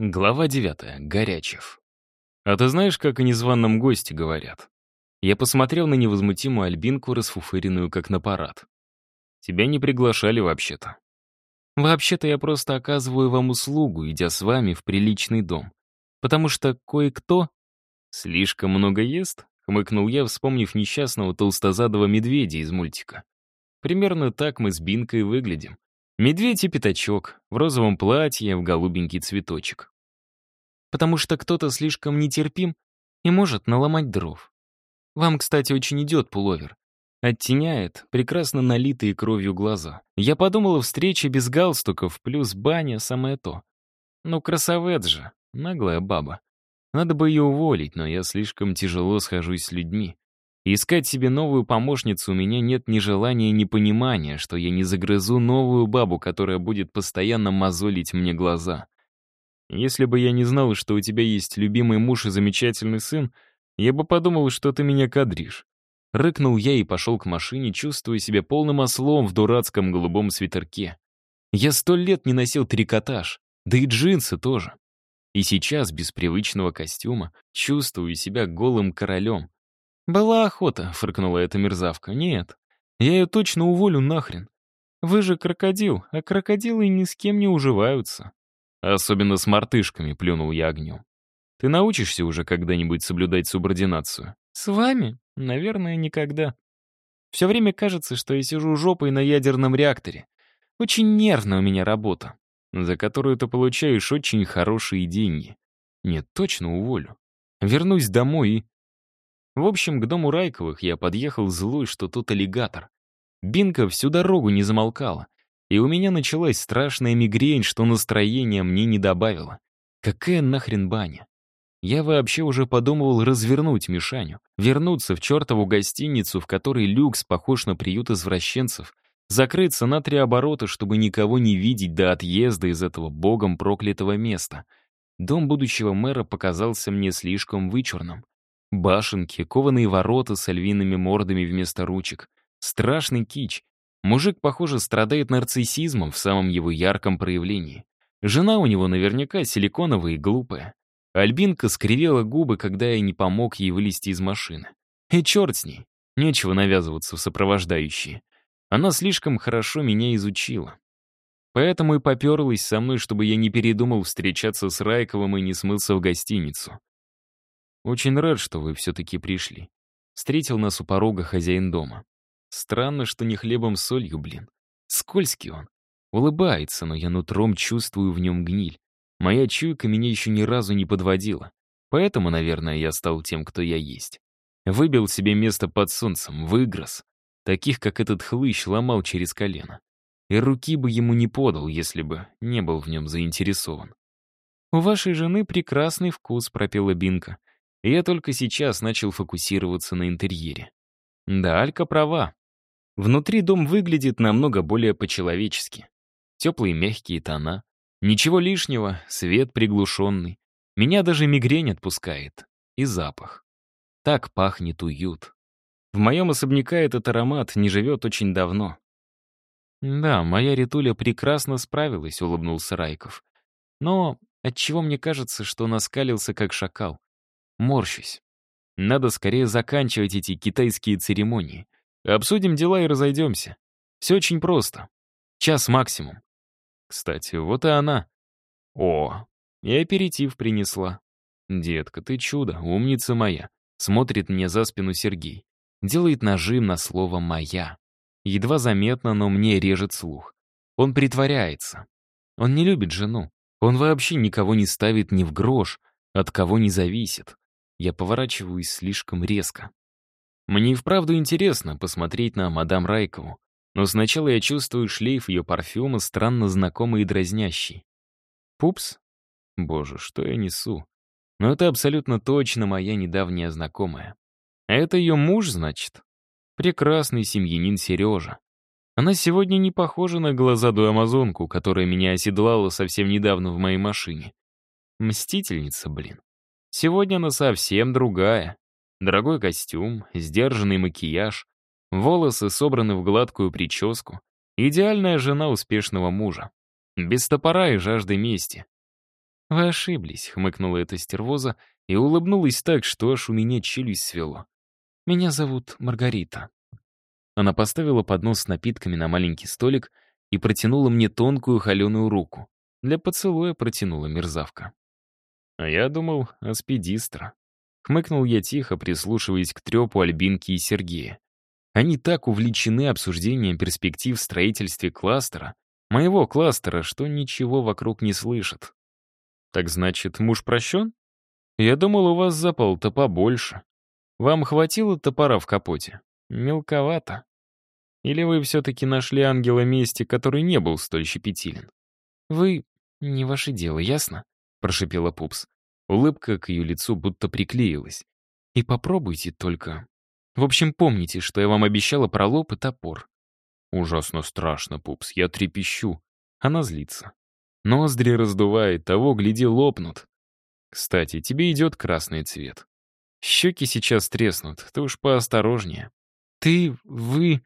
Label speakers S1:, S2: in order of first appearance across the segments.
S1: Глава 9. Горячев. «А ты знаешь, как о незваном госте говорят?» Я посмотрел на невозмутимую Альбинку, расфуфыренную как на парад. «Тебя не приглашали вообще-то». «Вообще-то я просто оказываю вам услугу, идя с вами в приличный дом. Потому что кое-кто...» «Слишком много ест?» — хмыкнул я, вспомнив несчастного толстозадого медведя из мультика. «Примерно так мы с Бинкой выглядим. Медведь и пятачок, в розовом платье, в голубенький цветочек. Потому что кто-то слишком нетерпим и может наломать дров. Вам, кстати, очень идет пуловер. Оттеняет прекрасно налитые кровью глаза. Я подумала, встреча без галстуков плюс баня — самое то. Ну, красавец же, наглая баба. Надо бы ее уволить, но я слишком тяжело схожусь с людьми. Искать себе новую помощницу у меня нет ни желания, ни понимания, что я не загрызу новую бабу, которая будет постоянно мозолить мне глаза. Если бы я не знал, что у тебя есть любимый муж и замечательный сын, я бы подумал, что ты меня кадришь. Рыкнул я и пошел к машине, чувствуя себя полным ослом в дурацком голубом свитерке. Я сто лет не носил трикотаж, да и джинсы тоже. И сейчас, без привычного костюма, чувствую себя голым королем, «Была охота», — фыркнула эта мерзавка. «Нет, я ее точно уволю нахрен. Вы же крокодил, а крокодилы ни с кем не уживаются». «Особенно с мартышками», — плюнул я огнем. «Ты научишься уже когда-нибудь соблюдать субординацию?» «С вами? Наверное, никогда. Все время кажется, что я сижу жопой на ядерном реакторе. Очень нервная у меня работа, за которую ты получаешь очень хорошие деньги. Нет, точно уволю. Вернусь домой и... В общем, к дому Райковых я подъехал злой, что тут аллигатор. Бинка всю дорогу не замолкала. И у меня началась страшная мигрень, что настроение мне не добавило. Какая нахрен баня? Я вообще уже подумывал развернуть Мишаню, вернуться в чертову гостиницу, в которой люкс похож на приют извращенцев, закрыться на три оборота, чтобы никого не видеть до отъезда из этого богом проклятого места. Дом будущего мэра показался мне слишком вычурным. Башенки, кованые ворота с львиными мордами вместо ручек. Страшный кич. Мужик, похоже, страдает нарциссизмом в самом его ярком проявлении. Жена у него наверняка силиконовая и глупая. Альбинка скривела губы, когда я не помог ей вылезти из машины. И черт с ней. Нечего навязываться в сопровождающие. Она слишком хорошо меня изучила. Поэтому и поперлась со мной, чтобы я не передумал встречаться с Райковым и не смылся в гостиницу. Очень рад, что вы все-таки пришли. Встретил нас у порога хозяин дома. Странно, что не хлебом с солью, блин. Скользкий он. Улыбается, но я нутром чувствую в нем гниль. Моя чуйка меня еще ни разу не подводила. Поэтому, наверное, я стал тем, кто я есть. Выбил себе место под солнцем, выгроз. Таких, как этот хлыщ, ломал через колено. И руки бы ему не подал, если бы не был в нем заинтересован. «У вашей жены прекрасный вкус», — пропела Бинка и я только сейчас начал фокусироваться на интерьере. Да, Алька права. Внутри дом выглядит намного более по-человечески. Теплые мягкие тона, ничего лишнего, свет приглушенный. Меня даже мигрень отпускает. И запах. Так пахнет уют. В моем особняка этот аромат не живет очень давно. «Да, моя Ритуля прекрасно справилась», — улыбнулся Райков. «Но отчего мне кажется, что он оскалился, как шакал? Морщусь. Надо скорее заканчивать эти китайские церемонии. Обсудим дела и разойдемся. Все очень просто. Час максимум. Кстати, вот и она. О, и аперитив принесла. Детка, ты чудо, умница моя. Смотрит мне за спину Сергей. Делает нажим на слово «моя». Едва заметно, но мне режет слух. Он притворяется. Он не любит жену. Он вообще никого не ставит ни в грош, от кого не зависит. Я поворачиваюсь слишком резко. Мне и вправду интересно посмотреть на мадам Райкову, но сначала я чувствую шлейф ее парфюма, странно знакомый и дразнящий. Пупс? Боже, что я несу? Но это абсолютно точно моя недавняя знакомая. А это ее муж, значит? Прекрасный семьянин Сережа. Она сегодня не похожа на глазадую амазонку, которая меня оседлала совсем недавно в моей машине. Мстительница, блин. Сегодня она совсем другая. Дорогой костюм, сдержанный макияж, волосы собраны в гладкую прическу. Идеальная жена успешного мужа. Без топора и жажды мести. «Вы ошиблись», — хмыкнула эта стервоза и улыбнулась так, что аж у меня челюсть свело. «Меня зовут Маргарита». Она поставила поднос с напитками на маленький столик и протянула мне тонкую холеную руку. Для поцелуя протянула мерзавка. А я думал, аспидистра. Хмыкнул я тихо, прислушиваясь к трепу Альбинки и Сергея. Они так увлечены обсуждением перспектив в строительстве кластера, моего кластера, что ничего вокруг не слышат. Так значит, муж прощен? Я думал, у вас запал-то побольше. Вам хватило топора в капоте? Мелковато. Или вы все-таки нашли ангела мести, который не был столь щепетилен? Вы... не ваше дело, ясно? — прошипела Пупс. Улыбка к ее лицу будто приклеилась. «И попробуйте только. В общем, помните, что я вам обещала про лоб и топор». «Ужасно страшно, Пупс, я трепещу». Она злится. Ноздри раздувает, того, гляди, лопнут. «Кстати, тебе идет красный цвет. Щеки сейчас треснут, ты уж поосторожнее». «Ты... вы...»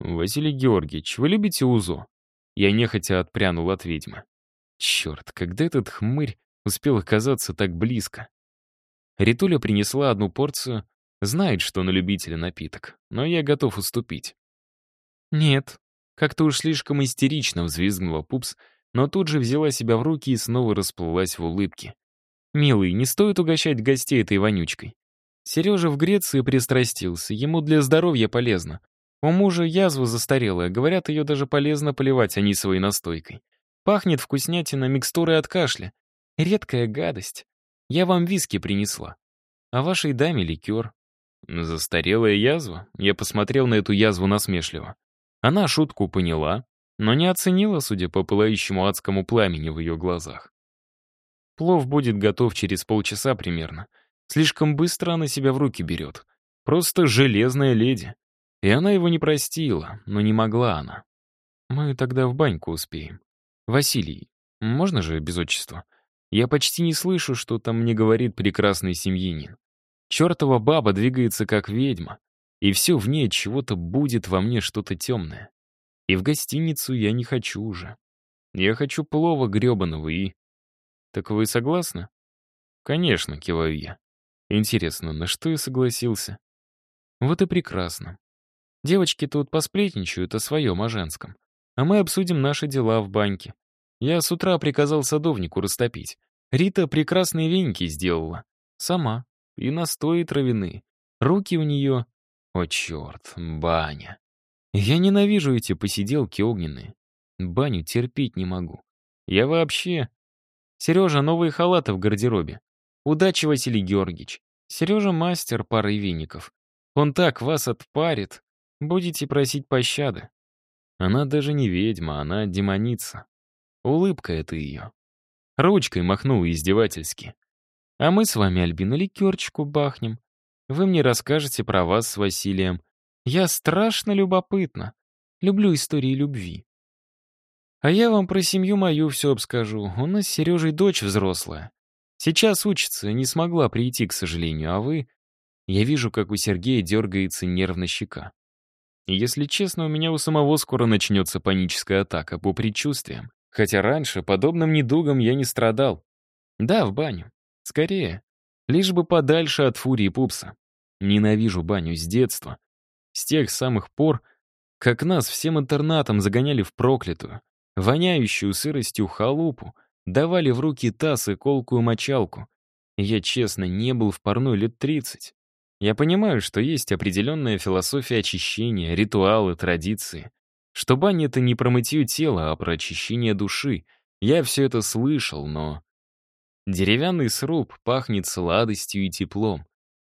S1: «Василий Георгиевич, вы любите УЗО?» Я нехотя отпрянул от ведьмы. Черт, когда этот хмырь успел оказаться так близко? Ритуля принесла одну порцию, знает, что на любителя напиток, но я готов уступить. «Нет», — как-то уж слишком истерично взвизгнула Пупс, но тут же взяла себя в руки и снова расплылась в улыбке. «Милый, не стоит угощать гостей этой вонючкой. Сережа в Греции пристрастился, ему для здоровья полезно. У мужа язва застарелая, говорят, ее даже полезно поливать анисовой настойкой. Пахнет вкуснятина микстуры от кашля. Редкая гадость. Я вам виски принесла. А вашей даме ликер. Застарелая язва? Я посмотрел на эту язву насмешливо. Она шутку поняла, но не оценила, судя по пылающему адскому пламени в ее глазах. Плов будет готов через полчаса примерно. Слишком быстро она себя в руки берет. Просто железная леди. И она его не простила, но не могла она. Мы тогда в баньку успеем. Василий. Можно же без отчества? Я почти не слышу, что там мне говорит прекрасный семьянин. Чертова баба двигается как ведьма, и все в ней чего-то будет во мне что-то темное. И в гостиницу я не хочу уже. Я хочу плова гребаного и... Так вы согласны? Конечно, киваю. Интересно, на что я согласился? Вот и прекрасно. Девочки тут посплетничают о своем, о женском а мы обсудим наши дела в банке. Я с утра приказал садовнику растопить. Рита прекрасные веники сделала. Сама. И настои травяные. Руки у нее... О, черт, баня. Я ненавижу эти посиделки огненные. Баню терпеть не могу. Я вообще... Сережа, новые халаты в гардеробе. Удачи, Василий Георгиевич. Сережа мастер пары веников. Он так вас отпарит. Будете просить пощады. Она даже не ведьма, она демоница. Улыбка это ее. Ручкой махнула издевательски. А мы с вами, Альбина, ликерчику бахнем. Вы мне расскажете про вас с Василием. Я страшно любопытна. Люблю истории любви. А я вам про семью мою все обскажу. У нас с Сережей дочь взрослая. Сейчас учится, не смогла прийти, к сожалению, а вы... Я вижу, как у Сергея дергается нервно щека. Если честно, у меня у самого скоро начнется паническая атака по предчувствиям. Хотя раньше подобным недугом я не страдал. Да, в баню. Скорее. Лишь бы подальше от фурии пупса. Ненавижу баню с детства. С тех самых пор, как нас всем интернатом загоняли в проклятую, воняющую сыростью халупу, давали в руки таз и колкую мочалку. Я, честно, не был в парной лет 30. Я понимаю, что есть определенная философия очищения, ритуалы, традиции. Что баня — это не про мытье тела, а про очищение души. Я все это слышал, но... Деревянный сруб пахнет сладостью и теплом.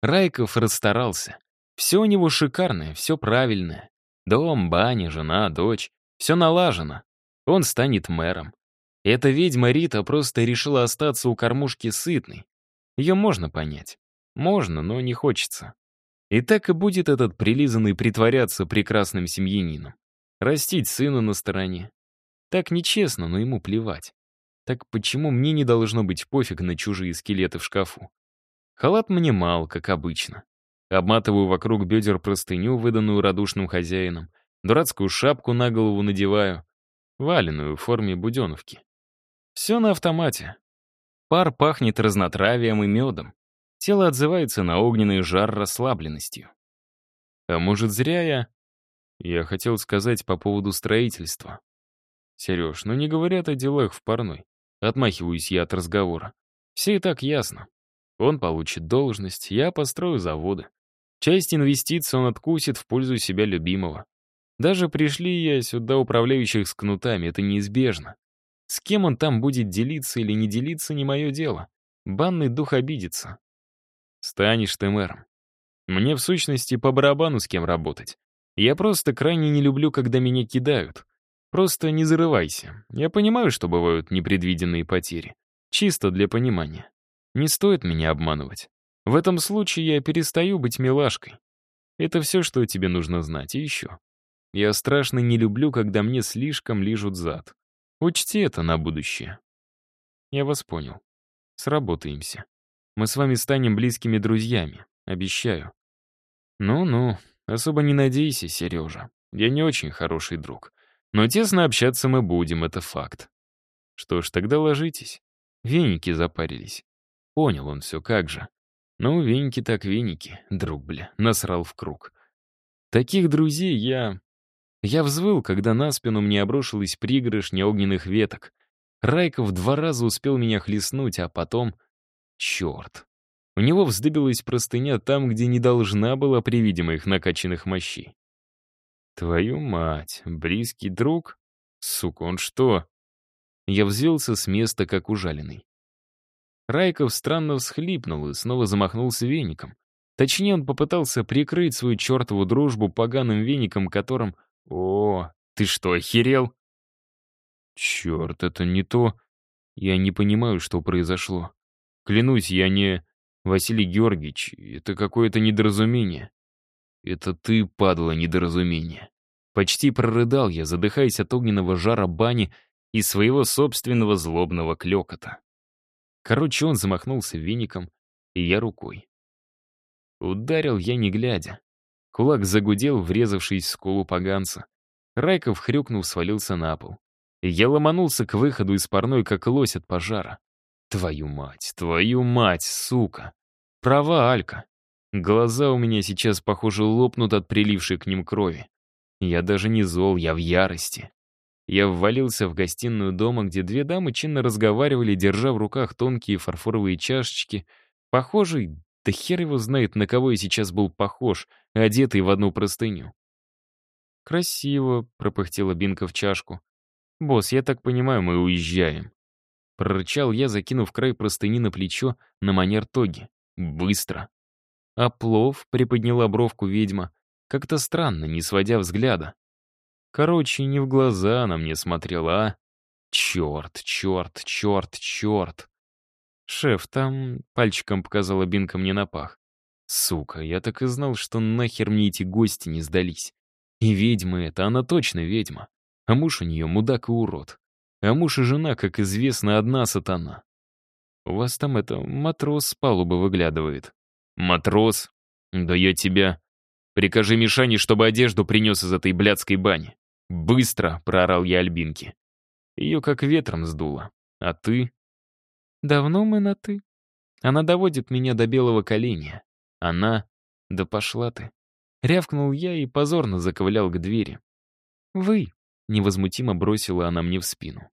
S1: Райков расстарался. Все у него шикарное, все правильное. Дом, баня, жена, дочь. Все налажено. Он станет мэром. Эта ведьма Рита просто решила остаться у кормушки сытной. Ее можно понять. Можно, но не хочется. И так и будет этот прилизанный притворяться прекрасным семьянином. Растить сына на стороне. Так нечестно, но ему плевать. Так почему мне не должно быть пофиг на чужие скелеты в шкафу? Халат мне мал, как обычно. Обматываю вокруг бедер простыню, выданную радушным хозяином. Дурацкую шапку на голову надеваю. Валеную в форме буденовки. Все на автомате. Пар пахнет разнотравием и медом. Тело отзывается на огненный жар расслабленностью. А может, зря я... Я хотел сказать по поводу строительства. Сереж, ну не говорят о делах в парной. Отмахиваюсь я от разговора. Все и так ясно. Он получит должность, я построю заводы. Часть инвестиций он откусит в пользу себя любимого. Даже пришли я сюда управляющих с кнутами, это неизбежно. С кем он там будет делиться или не делиться, не мое дело. Банный дух обидится. Станешь ты мэром. Мне, в сущности, по барабану с кем работать. Я просто крайне не люблю, когда меня кидают. Просто не зарывайся. Я понимаю, что бывают непредвиденные потери. Чисто для понимания. Не стоит меня обманывать. В этом случае я перестаю быть милашкой. Это все, что тебе нужно знать, и еще. Я страшно не люблю, когда мне слишком лижут зад. Учти это на будущее. Я вас понял. Сработаемся. Мы с вами станем близкими друзьями, обещаю». «Ну-ну, особо не надейся, Сережа. Я не очень хороший друг. Но тесно общаться мы будем, это факт». «Что ж, тогда ложитесь». Веники запарились. Понял он все, как же. Ну, веники так веники, друг, бля, насрал в круг. Таких друзей я... Я взвыл, когда на спину мне обрушилась пригоршня огненных веток. Райков два раза успел меня хлестнуть, а потом Черт. У него вздыбилась простыня там, где не должна была при видимых накачанных мощей. Твою мать, близкий друг? Сука, он что? Я взвелся с места, как ужаленный. Райков странно всхлипнул и снова замахнулся веником. Точнее, он попытался прикрыть свою чертову дружбу поганым веником, которым... О, ты что, охерел? Черт, это не то. Я не понимаю, что произошло. Клянусь, я не... Василий Георгиевич, это какое-то недоразумение. Это ты, падла, недоразумение. Почти прорыдал я, задыхаясь от огненного жара бани и своего собственного злобного клёкота. Короче, он замахнулся веником, и я рукой. Ударил я не глядя. Кулак загудел, врезавшись в скулу поганца. Райков, хрюкнув, свалился на пол. Я ломанулся к выходу из парной, как лось от пожара. Твою мать, твою мать, сука. Права Алька. Глаза у меня сейчас, похоже, лопнут от прилившей к ним крови. Я даже не зол, я в ярости. Я ввалился в гостиную дома, где две дамы чинно разговаривали, держа в руках тонкие фарфоровые чашечки. Похожий, да хер его знает, на кого я сейчас был похож, одетый в одну простыню. «Красиво», — пропыхтела Бинка в чашку. «Босс, я так понимаю, мы уезжаем». Прорычал я, закинув край простыни на плечо на манер тоги. «Быстро!» А плов приподняла бровку ведьма, как-то странно, не сводя взгляда. Короче, не в глаза она мне смотрела, а... Черт, черт, черт, черт. «Шеф, там...» — пальчиком показала Бинка мне на пах. «Сука, я так и знал, что нахер мне эти гости не сдались. И ведьма это, она точно ведьма. А муж у нее мудак и урод. А муж и жена, как известно, одна сатана. У вас там это, матрос с палубы выглядывает. Матрос? Да я тебя... Прикажи Мишане, чтобы одежду принес из этой блядской бани. Быстро, проорал я Альбинке. Ее как ветром сдуло. А ты? Давно мы на «ты». Она доводит меня до белого коленя. Она... Да пошла ты. Рявкнул я и позорно заковылял к двери. «Вы», — невозмутимо бросила она мне в спину.